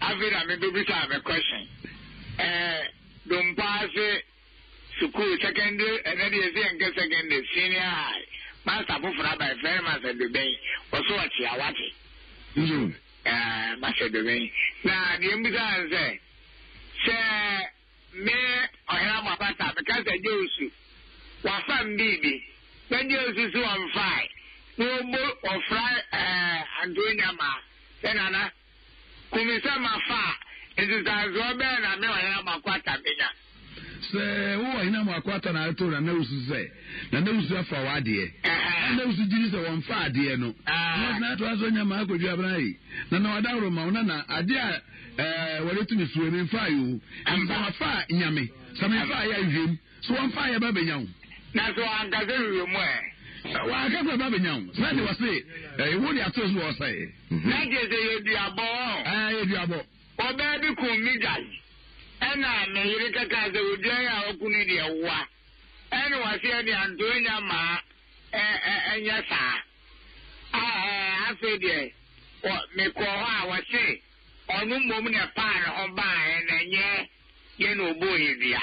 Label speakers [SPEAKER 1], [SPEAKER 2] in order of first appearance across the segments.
[SPEAKER 1] Afei na me bebisaa me question ɛɛ Dompaase sukuu secondary ɛnɛ deɛ yɛsi yɛn kɛ secondary senior high master foforɔ aba yɛfrɛ no Master Dobɛn ɔso ɔkyea wate
[SPEAKER 2] nso
[SPEAKER 1] ɛɛ Master Dobɛn na deɛ mbisaa no sɛ sɛ me ɔhene ama basa me ka sɛ gye osu wafa mbiibi na gye osu so ɔnfae na obo ɔfra ɛɛ Antonya maa sɛ nana Ku me sɛ mafa a, nsesansoɔ bɛn na me ɔhene Amoakoata bɛnya?
[SPEAKER 2] Sɛ wo ɔhene Amoakoata na ato Nana Awusu sɛ Nana Awusu afa w'adeɛ, na Nana Awusu gyidi sɛ wɔmfaa adeɛ no, na ɔsan atoa so anya m'akɔdwie abena ha yi, na mewɔ adahoro ma wo, Nana, adeɛ a wɔde to me soɔ yi, memfaeɛ
[SPEAKER 1] oo,
[SPEAKER 2] ɛfiri sɛ mafa a, nya me, sɛ memfaeɛ a, nhwɛ mu. So wɔmfa ayɛ ba benya wo.
[SPEAKER 1] Na so anka sɛ wiye mu ɛ.
[SPEAKER 2] Wɔanka sɛ ba benya wo. Sɛ de wɔse ɛɛ wo de ato so wɔsa ɛ.
[SPEAKER 1] Na gye sɛ yɛ duabɔ ɔ.
[SPEAKER 2] Ɛɛ yɛ duabɔ.
[SPEAKER 1] Ɔbaa bi kun me gyae. Ɛna me yere kɛkaa sɛ odua yi a waku no deɛ woa. Ɛna wɔse ɛne anto anya maa ɛ ɛ ɛnyɛ saa. A ɛɛ afei deɛ wɔ me kɔɔ hɔ a wɔse ɔno mmom na ɛpaa ne ho baa ɛ na ɛnyɛ yɛ na ɔbɔɔ yɛ dua.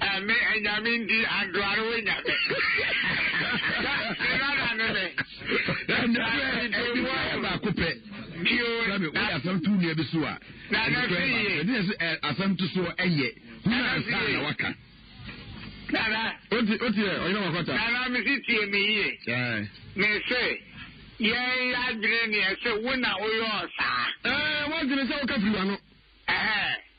[SPEAKER 1] Ɛme ɛnyame ndi adoare wo nyame. Nana ne me.
[SPEAKER 2] Ɛdifɛ baako pɛ.
[SPEAKER 1] Bio.
[SPEAKER 2] Sɛbi o yɛ asɛm tu nua bi so a.
[SPEAKER 1] Nana fi yie.
[SPEAKER 2] Ɛdi yɛ sɛ asɛm tu so ɛyɛ.
[SPEAKER 1] Nana fi yie.
[SPEAKER 2] Nana waka.
[SPEAKER 1] Nana.
[SPEAKER 2] O ti o ti yɛ ɔyina wɔ kɔta.
[SPEAKER 1] Nana mi si tie mi yie. Ɛɛ. Mi se yɛn yɛ adwene ni ɛsɛ wo na o yɛ
[SPEAKER 2] ɔsaa.
[SPEAKER 1] Ɛɛ
[SPEAKER 2] wɔn ti ni sɛ o ka firi wa no. Ɛhɛn.